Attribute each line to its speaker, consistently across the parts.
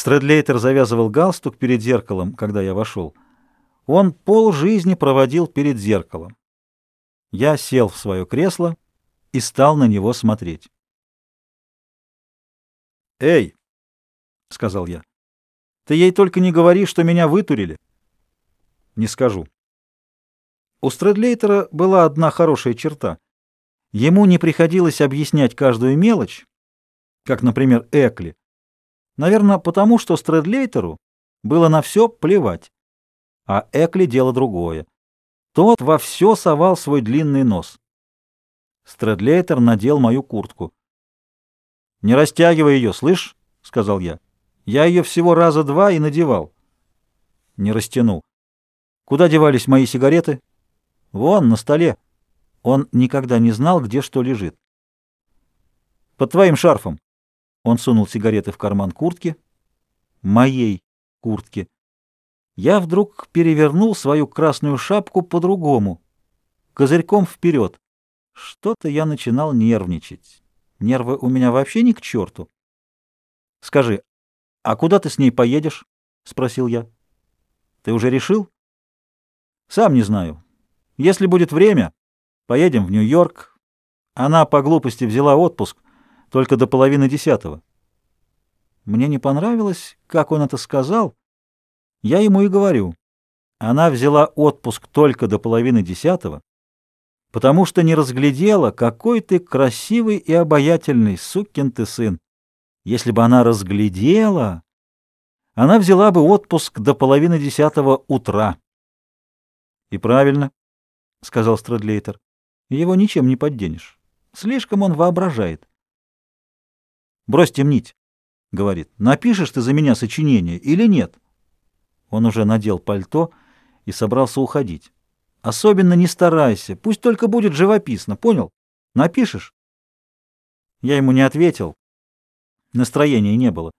Speaker 1: Стрэдлейтер завязывал галстук перед зеркалом, когда я вошел. Он полжизни проводил перед зеркалом. Я сел в свое кресло и стал на него смотреть. «Эй!» — сказал я. «Ты ей только не говори, что меня вытурили». «Не скажу». У Стрэдлейтера была одна хорошая черта. Ему не приходилось объяснять каждую мелочь, как, например, Экли. Наверное, потому что Стрэдлейтеру было на все плевать. А Экли дело другое. Тот во все совал свой длинный нос. Стрэдлейтер надел мою куртку. «Не растягивай ее, слышь?» — сказал я. «Я ее всего раза два и надевал». «Не растяну». «Куда девались мои сигареты?» «Вон, на столе». Он никогда не знал, где что лежит. «Под твоим шарфом». Он сунул сигареты в карман куртки. Моей куртки. Я вдруг перевернул свою красную шапку по-другому, козырьком вперед. Что-то я начинал нервничать. Нервы у меня вообще ни к черту. — Скажи, а куда ты с ней поедешь? — спросил я. — Ты уже решил? — Сам не знаю. Если будет время, поедем в Нью-Йорк. Она по глупости взяла отпуск только до половины десятого. Мне не понравилось, как он это сказал. Я ему и говорю. Она взяла отпуск только до половины десятого, потому что не разглядела, какой ты красивый и обаятельный, сукин ты сын. Если бы она разглядела, она взяла бы отпуск до половины десятого утра. — И правильно, — сказал Страдлейтер. — Его ничем не подденешь. Слишком он воображает. — Брось темнить, — говорит. — Напишешь ты за меня сочинение или нет? Он уже надел пальто и собрался уходить. Особенно не старайся, пусть только будет живописно, понял? Напишешь? Я ему не ответил. Настроения не было.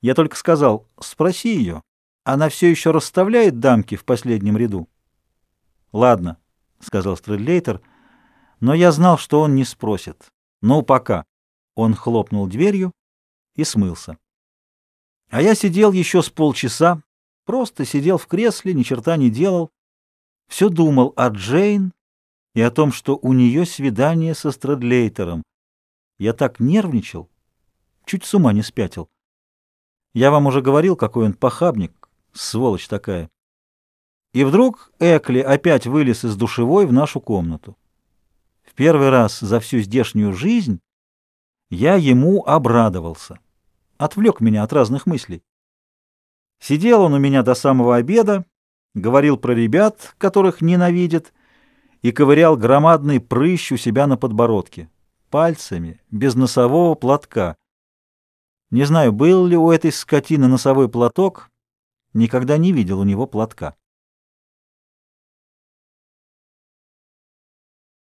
Speaker 1: Я только сказал, спроси ее. Она все еще расставляет дамки в последнем ряду. Ладно, сказал Стрэдлейтер, но я знал, что он не спросит. Ну, пока. Он хлопнул дверью и смылся. А я сидел еще с полчаса, просто сидел в кресле, ни черта не делал, все думал о Джейн и о том, что у нее свидание со Страдлейтером. Я так нервничал, чуть с ума не спятил. Я вам уже говорил, какой он похабник, сволочь такая. И вдруг Экли опять вылез из душевой в нашу комнату. В первый раз за всю здешнюю жизнь я ему обрадовался. Отвлек меня от разных мыслей. Сидел он у меня до самого обеда, говорил про ребят, которых ненавидит, и ковырял громадный прыщ у себя на подбородке, пальцами, без носового платка. Не знаю, был ли у этой скотины носовой платок, никогда не видел у него платка.